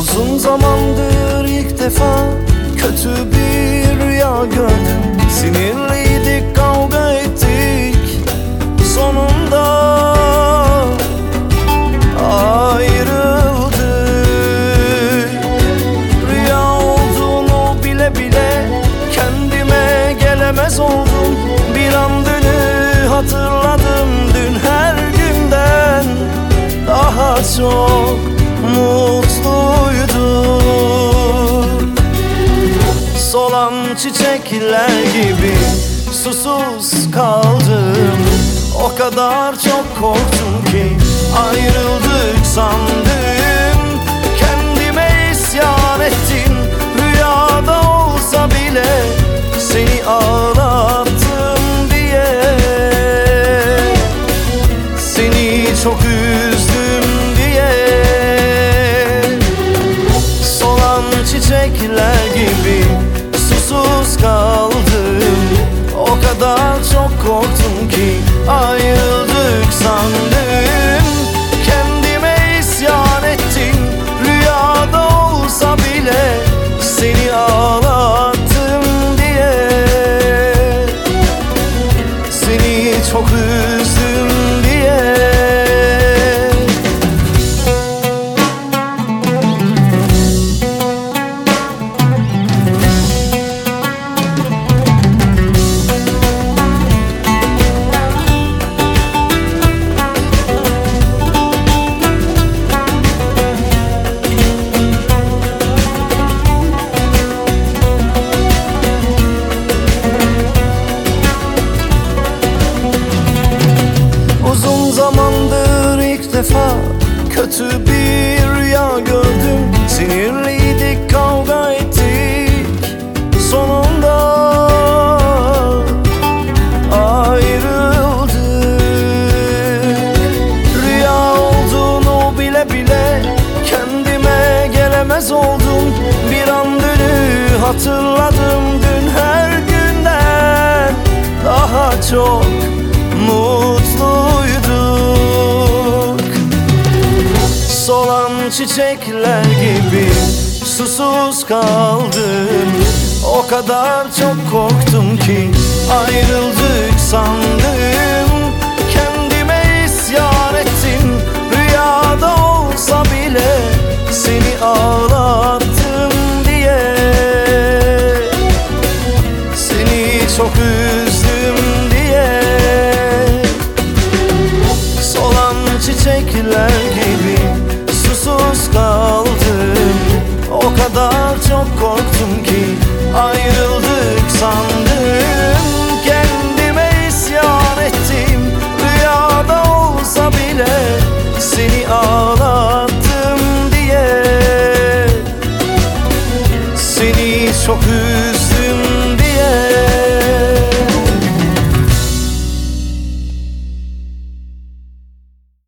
Uzun zamandır ilk defa kötü bir rüya gördüm. Sinirliydik kavga ettik sonunda. Ayrıldık. Rüya olduğunu bile bile kendime gelemez oldum. Bir an dünü hatırladım dün her günden daha çok Solan çiçekler gibi susuz kaldım. O kadar çok korktum ki ayrıldık sandım ayrıldık sandım. Kendime isyan ettim. Rüyada olsa bile Seni ağlattım diye. Seni çok üzdüm defa kötü bir rüya gördüm. Sinirliydik kavga ettik. Sonunda ayrıldık. Rüya olduğunu bile bile kendime gelemez oldum. Bir an dünü hatırladım dün her günden daha çok Solan çiçekler gibi susuz kaldım. O kadar çok korktum ki ayrıldık sandım kadar çok korktum ki ayrıldık sandım